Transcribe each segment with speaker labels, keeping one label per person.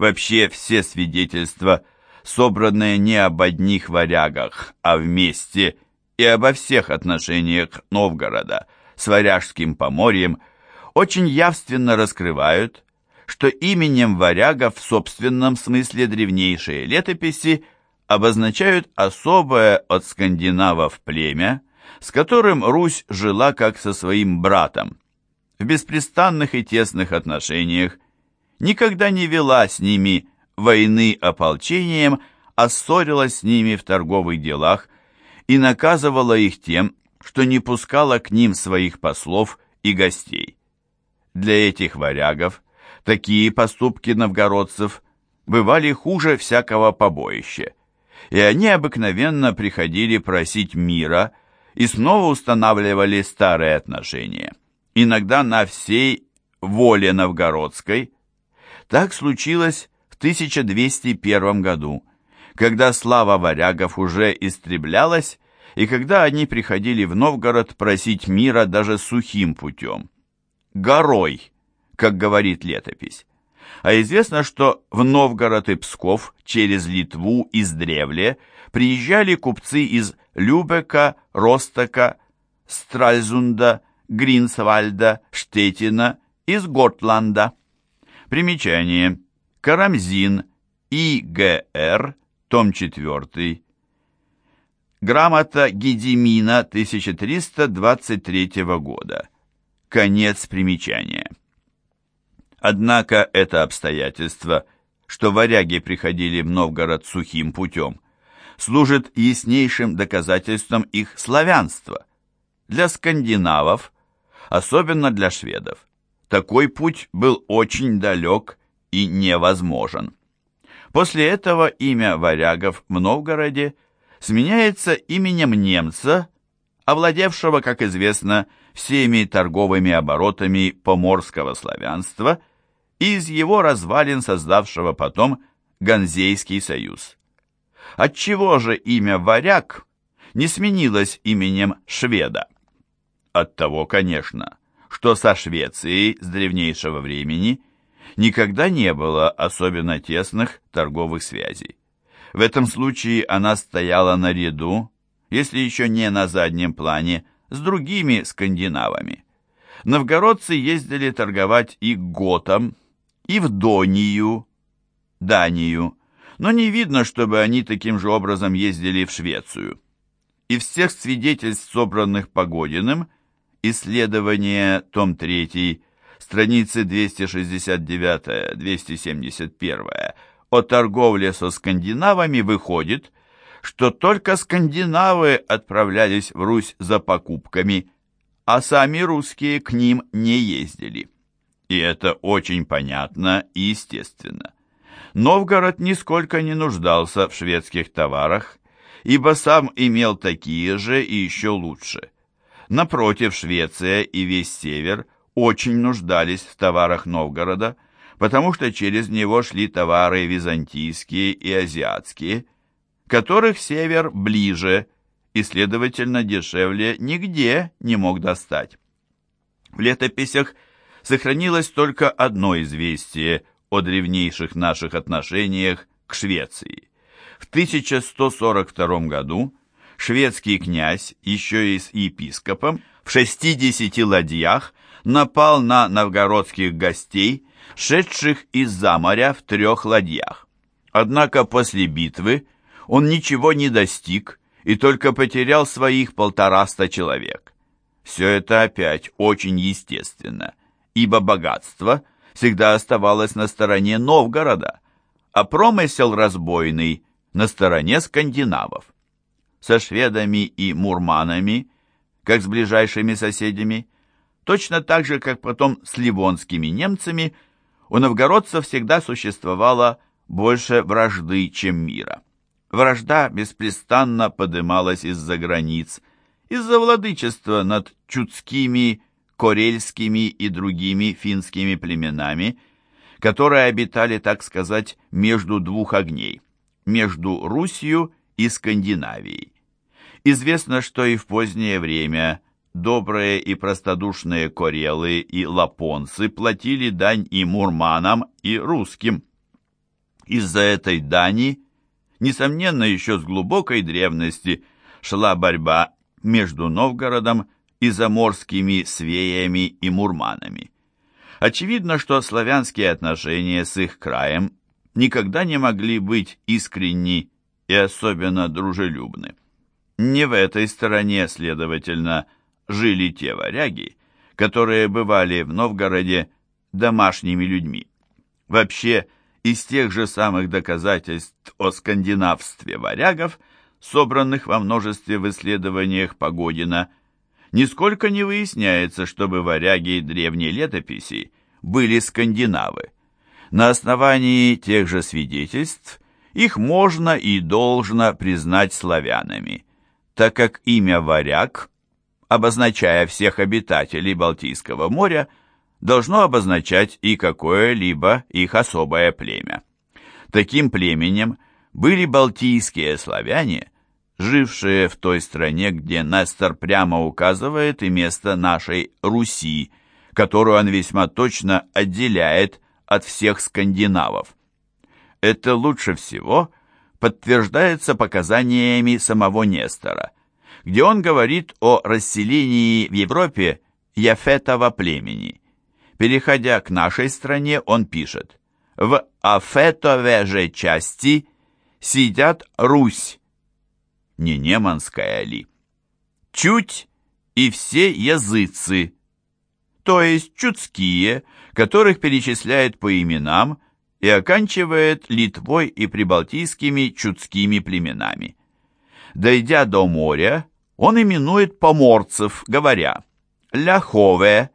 Speaker 1: Вообще все свидетельства, собранные не об одних варягах, а вместе и обо всех отношениях Новгорода с Варяжским поморьем, очень явственно раскрывают, что именем варягов в собственном смысле древнейшие летописи обозначают особое от скандинавов племя, с которым Русь жила как со своим братом, в беспрестанных и тесных отношениях, никогда не вела с ними войны ополчением, а ссорилась с ними в торговых делах и наказывала их тем, что не пускала к ним своих послов и гостей. Для этих варягов такие поступки новгородцев бывали хуже всякого побоища, и они обыкновенно приходили просить мира и снова устанавливали старые отношения, иногда на всей воле новгородской. Так случилось в 1201 году, когда слава варягов уже истреблялась, и когда они приходили в Новгород просить мира даже сухим путем. Горой, как говорит летопись. А известно, что в Новгород и Псков через Литву из Древле приезжали купцы из Любека, Ростока, Стральзунда, Гринсвальда, Штетина, из Готланда. Примечание. Карамзин, И.Г.Р., том 4. Грамота Гедимина 1323 года. Конец примечания. Однако это обстоятельство, что варяги приходили в Новгород сухим путем, служит яснейшим доказательством их славянства. Для скандинавов, особенно для шведов, такой путь был очень далек и невозможен. После этого имя варягов в Новгороде сменяется именем немца, овладевшего, как известно, всеми торговыми оборотами поморского славянства и из его развалин создавшего потом Ганзейский союз. Отчего же имя «варяг» не сменилось именем «шведа»? От того, конечно, что со Швецией с древнейшего времени никогда не было особенно тесных торговых связей. В этом случае она стояла наряду, если еще не на заднем плане, с другими скандинавами. Новгородцы ездили торговать и к готам, и в Донию, Данию, но не видно, чтобы они таким же образом ездили в Швецию. Из всех свидетельств, собранных Погодиным, исследование, том 3, страницы 269-271, о торговле со скандинавами выходит, что только скандинавы отправлялись в Русь за покупками, а сами русские к ним не ездили. И это очень понятно и естественно. Новгород нисколько не нуждался в шведских товарах, ибо сам имел такие же и еще лучше. Напротив, Швеция и весь север очень нуждались в товарах Новгорода, потому что через него шли товары византийские и азиатские, которых север ближе и, следовательно, дешевле нигде не мог достать. В летописях сохранилось только одно известие о древнейших наших отношениях к Швеции. В 1142 году шведский князь, еще и с епископом, в 60 ладьях напал на новгородских гостей, шедших из-за моря в трех ладьях. Однако после битвы он ничего не достиг и только потерял своих полтораста человек. Все это опять очень естественно, ибо богатство всегда оставалось на стороне Новгорода, а промысел разбойный на стороне скандинавов. Со шведами и мурманами, как с ближайшими соседями, точно так же, как потом с ливонскими немцами, у новгородцев всегда существовало больше вражды, чем мира. Вражда беспрестанно подымалась из-за границ, из-за владычества над чудскими, корельскими и другими финскими племенами, которые обитали, так сказать, между двух огней, между Русью и Скандинавией. Известно, что и в позднее время добрые и простодушные корелы и лапонцы платили дань и мурманам, и русским. Из-за этой дани, несомненно, еще с глубокой древности шла борьба между Новгородом и заморскими свеями и мурманами. Очевидно, что славянские отношения с их краем никогда не могли быть искренни и особенно дружелюбны. Не в этой стороне, следовательно, жили те варяги, которые бывали в Новгороде домашними людьми. Вообще, из тех же самых доказательств о скандинавстве варягов, собранных во множестве в исследованиях Погодина, нисколько не выясняется, чтобы варяги древней летописи были скандинавы. На основании тех же свидетельств их можно и должно признать славянами, так как имя «варяг», обозначая всех обитателей Балтийского моря, должно обозначать и какое-либо их особое племя. Таким племенем были балтийские славяне, жившие в той стране, где Нестор прямо указывает и место нашей Руси, которую он весьма точно отделяет от всех скандинавов. Это лучше всего подтверждается показаниями самого Нестора, где он говорит о расселении в Европе Яфетова племени. Переходя к нашей стране, он пишет «В Афетове же части сидят Русь, не неманская ли, чуть и все языцы, то есть чудские, которых перечисляет по именам и оканчивает Литвой и прибалтийскими чудскими племенами. Дойдя до моря, он именует поморцев, говоря «Ляхове»,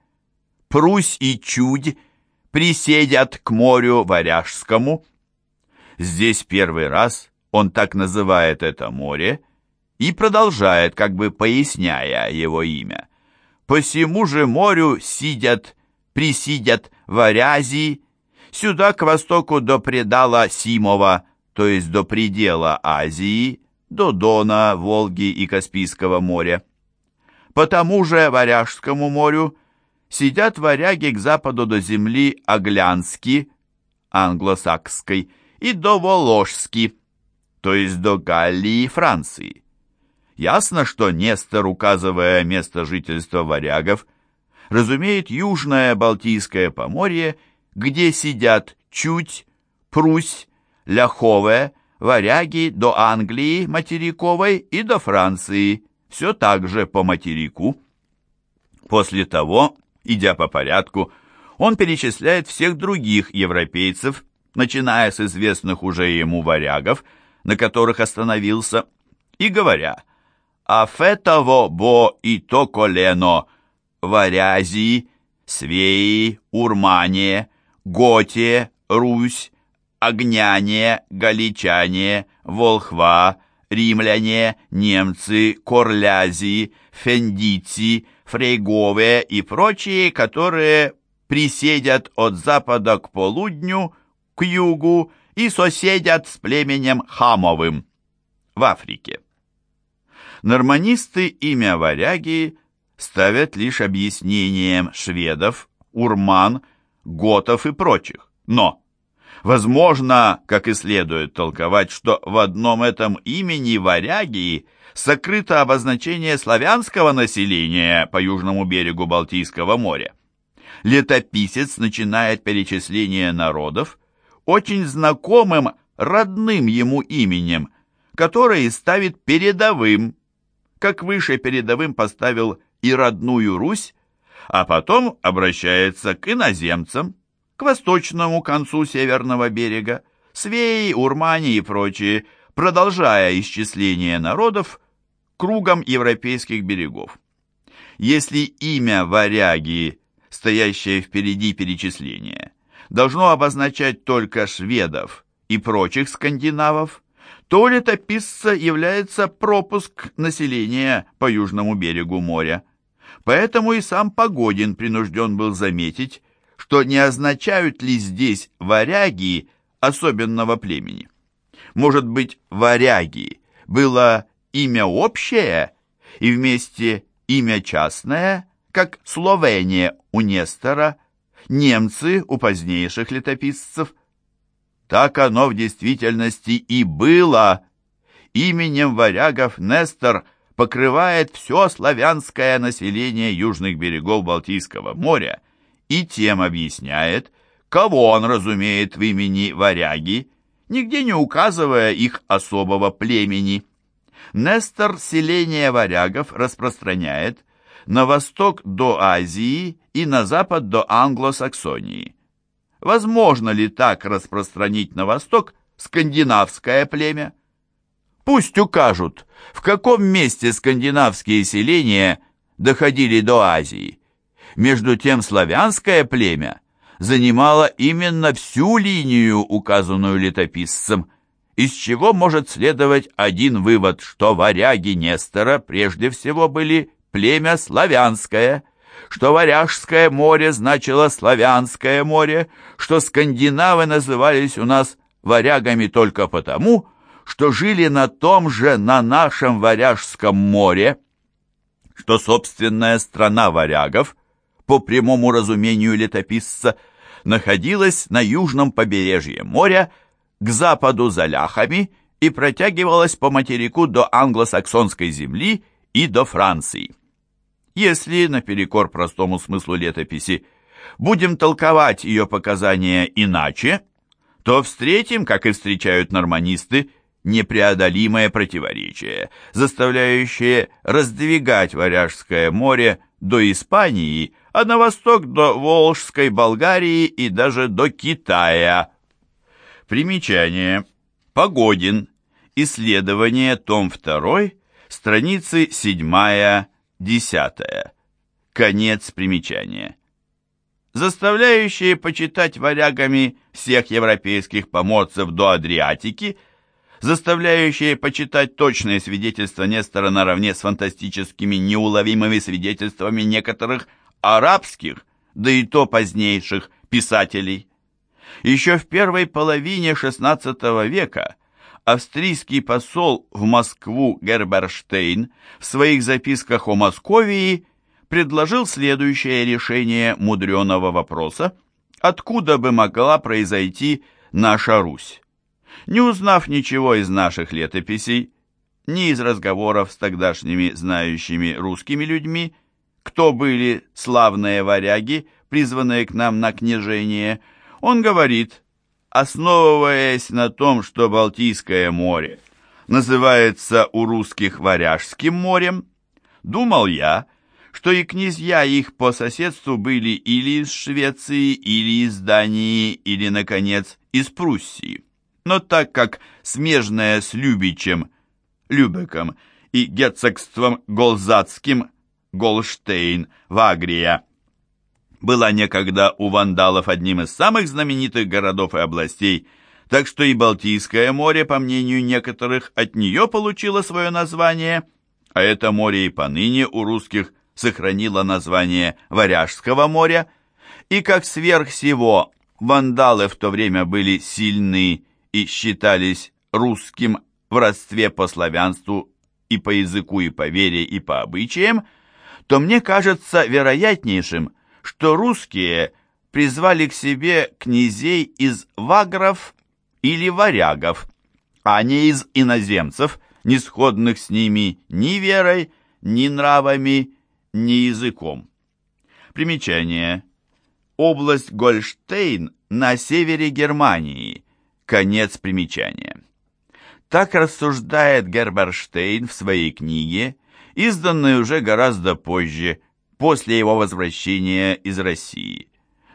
Speaker 1: «Прусь и Чудь» приседят к морю Варяжскому. Здесь первый раз он так называет это море и продолжает, как бы поясняя его имя. По всему же морю сидят, присидят варязи, сюда к востоку до предала Симова, то есть до предела Азии, до Дона, Волги и Каспийского моря. По тому же Варяжскому морю сидят варяги к западу до земли Оглянски, англосакской, и до Воложски, то есть до Галлии Франции. Ясно, что Нестор, указывая место жительства варягов, разумеет Южное Балтийское поморье, где сидят Чуть, Прусь, Ляхове, варяги до Англии материковой и до Франции, все так же по материку. После того, идя по порядку, он перечисляет всех других европейцев, начиная с известных уже ему варягов, на которых остановился, и говоря – Афетово бо и то колено, Варязии, Свеи, Урмане, Готе, Русь, Огняне, Галичане, Волхва, Римляне, немцы, Корлязи, Фендиci, Фрейгове и прочие, которые приседят от запада к полудню, к югу и соседят с племенем Хамовым в Африке. Норманисты имя варяги ставят лишь объяснением шведов, урман, готов и прочих. Но, возможно, как и следует толковать, что в одном этом имени варяги сокрыто обозначение славянского населения по южному берегу Балтийского моря. Летописец начинает перечисление народов очень знакомым, родным ему именем, которое ставит передовым, как выше передовым поставил и родную Русь, а потом обращается к иноземцам, к восточному концу северного берега, свеи, урмане и прочие, продолжая исчисление народов кругом европейских берегов. Если имя варяги, стоящее впереди перечисления, должно обозначать только шведов и прочих скандинавов, то летописца является пропуск населения по южному берегу моря. Поэтому и сам Погодин принужден был заметить, что не означают ли здесь варяги особенного племени. Может быть, варяги было имя общее и вместе имя частное, как Словения у Нестора, немцы у позднейших летописцев – Так оно в действительности и было. Именем варягов Нестор покрывает все славянское население южных берегов Балтийского моря и тем объясняет, кого он разумеет в имени варяги, нигде не указывая их особого племени. Нестор селение варягов распространяет на восток до Азии и на запад до Англосаксонии. Возможно ли так распространить на восток скандинавское племя? Пусть укажут, в каком месте скандинавские селения доходили до Азии. Между тем славянское племя занимало именно всю линию, указанную летописцем, из чего может следовать один вывод, что варяги Нестора прежде всего были племя славянское, что Варяжское море значило Славянское море, что скандинавы назывались у нас варягами только потому, что жили на том же, на нашем Варяжском море, что собственная страна варягов, по прямому разумению летописца, находилась на южном побережье моря, к западу за ляхами и протягивалась по материку до англосаксонской земли и до Франции. Если, наперекор простому смыслу летописи, будем толковать ее показания иначе, то встретим, как и встречают норманисты, непреодолимое противоречие, заставляющее раздвигать Варяжское море до Испании, а на восток до Волжской Болгарии и даже до Китая. Примечание. Погодин. Исследование, том 2, страницы 7 Десятое. Конец примечания. Заставляющие почитать варягами всех европейских поморцев до Адриатики, заставляющие почитать точные свидетельства Нестора наравне с фантастическими неуловимыми свидетельствами некоторых арабских, да и то позднейших писателей. Еще в первой половине XVI века австрийский посол в Москву Герберштейн в своих записках о Московии предложил следующее решение мудреного вопроса, откуда бы могла произойти наша Русь. Не узнав ничего из наших летописей, ни из разговоров с тогдашними знающими русскими людьми, кто были славные варяги, призванные к нам на княжение, он говорит – основываясь на том, что Балтийское море называется у русских Варяжским морем, думал я, что и князья их по соседству были или из Швеции, или из Дании, или, наконец, из Пруссии. Но так как смежная с Любичем, Любеком и герцогством Голзацким, Голштейн, Вагрия, была некогда у вандалов одним из самых знаменитых городов и областей, так что и Балтийское море, по мнению некоторых, от нее получило свое название, а это море и поныне у русских сохранило название Варяжского моря, и как сверх всего вандалы в то время были сильны и считались русским в родстве по славянству и по языку, и по вере, и по обычаям, то мне кажется вероятнейшим, что русские призвали к себе князей из вагров или варягов, а не из иноземцев, не сходных с ними ни верой, ни нравами, ни языком. Примечание. Область Гольштейн на севере Германии. Конец примечания. Так рассуждает Герберштейн в своей книге, изданной уже гораздо позже, после его возвращения из России.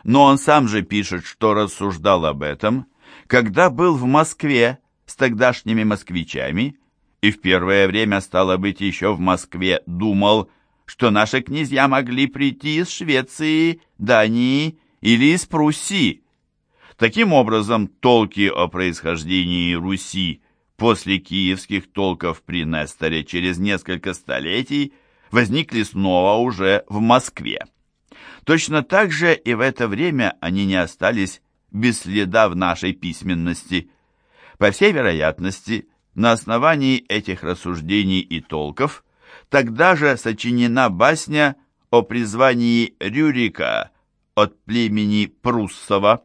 Speaker 1: Но он сам же пишет, что рассуждал об этом, когда был в Москве с тогдашними москвичами, и в первое время, стало быть, еще в Москве думал, что наши князья могли прийти из Швеции, Дании или из Пруссии. Таким образом, толки о происхождении Руси после киевских толков при Несторе через несколько столетий – возникли снова уже в Москве. Точно так же и в это время они не остались без следа в нашей письменности. По всей вероятности, на основании этих рассуждений и толков тогда же сочинена басня о призвании Рюрика от племени Пруссова.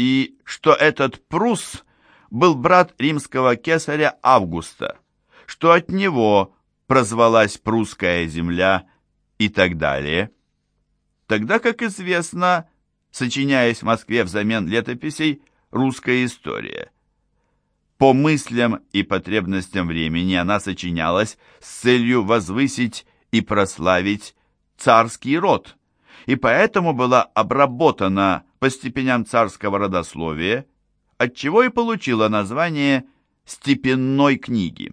Speaker 1: И что этот Прус был брат римского кесаря Августа, что от него прозвалась прусская земля и так далее. Тогда, как известно, сочиняясь в Москве взамен летописей, русская история. По мыслям и потребностям времени она сочинялась с целью возвысить и прославить царский род, и поэтому была обработана по степеням царского родословия, отчего и получила название «степенной книги».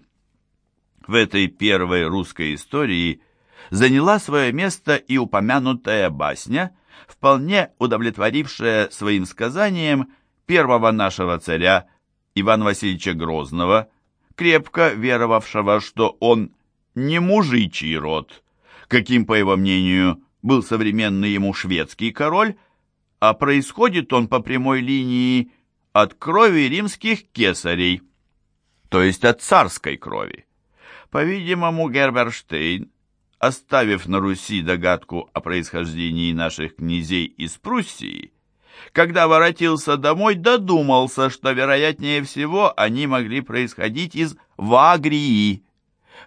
Speaker 1: В этой первой русской истории заняла свое место и упомянутая басня, вполне удовлетворившая своим сказанием первого нашего царя Ивана Васильевича Грозного, крепко веровавшего, что он не мужичий род, каким, по его мнению, был современный ему шведский король, а происходит он по прямой линии от крови римских кесарей, то есть от царской крови. По-видимому, Герберштейн, оставив на Руси догадку о происхождении наших князей из Пруссии, когда воротился домой, додумался, что, вероятнее всего, они могли происходить из Вагрии.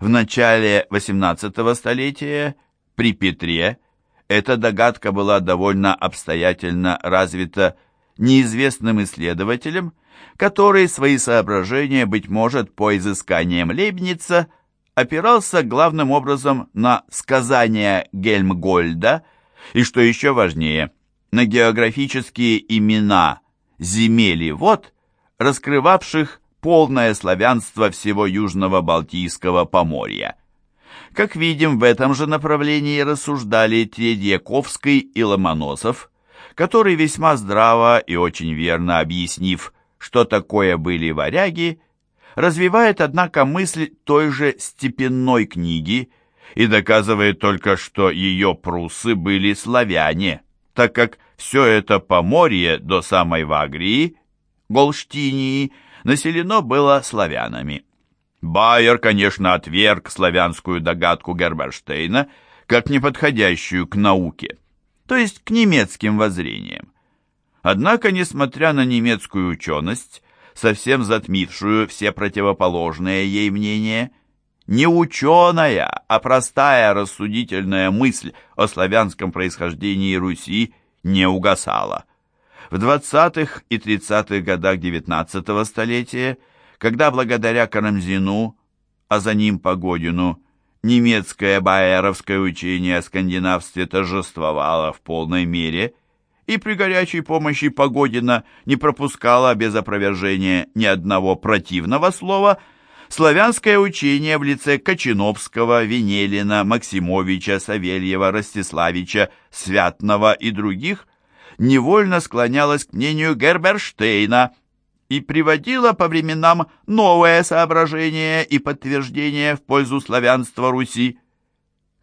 Speaker 1: В начале XVIII столетия, при Петре, эта догадка была довольно обстоятельно развита неизвестным исследователем, который свои соображения, быть может, по изысканиям Лейбница, опирался главным образом на сказания Гельмгольда и, что еще важнее, на географические имена земель и вод, раскрывавших полное славянство всего Южного Балтийского поморья. Как видим, в этом же направлении рассуждали Тредьяковский и Ломоносов, который весьма здраво и очень верно объяснив, что такое были варяги, развивает, однако, мысль той же степенной книги и доказывает только, что ее прусы были славяне, так как все это поморье до самой Вагрии, Голштинии, населено было славянами. Байер, конечно, отверг славянскую догадку Герберштейна как неподходящую к науке, то есть к немецким воззрениям. Однако, несмотря на немецкую ученость, совсем затмившую все противоположные ей мнения, не ученая, а простая рассудительная мысль о славянском происхождении Руси не угасала. В 20-х и 30-х годах XIX столетия – когда благодаря Карамзину, а за ним Погодину, немецкое байеровское учение о скандинавстве торжествовало в полной мере и при горячей помощи Погодина не пропускало без опровержения ни одного противного слова, славянское учение в лице Кочиновского, Венелина, Максимовича, Савельева, Ростиславича, Святного и других невольно склонялось к мнению Герберштейна – и приводила по временам новое соображение и подтверждение в пользу славянства Руси.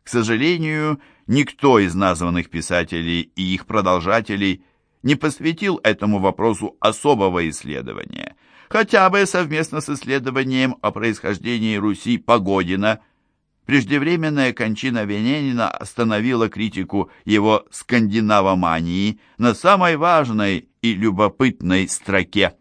Speaker 1: К сожалению, никто из названных писателей и их продолжателей не посвятил этому вопросу особого исследования, хотя бы совместно с исследованием о происхождении Руси Погодина. Преждевременная кончина Вененина остановила критику его скандинавомании на самой важной и любопытной строке.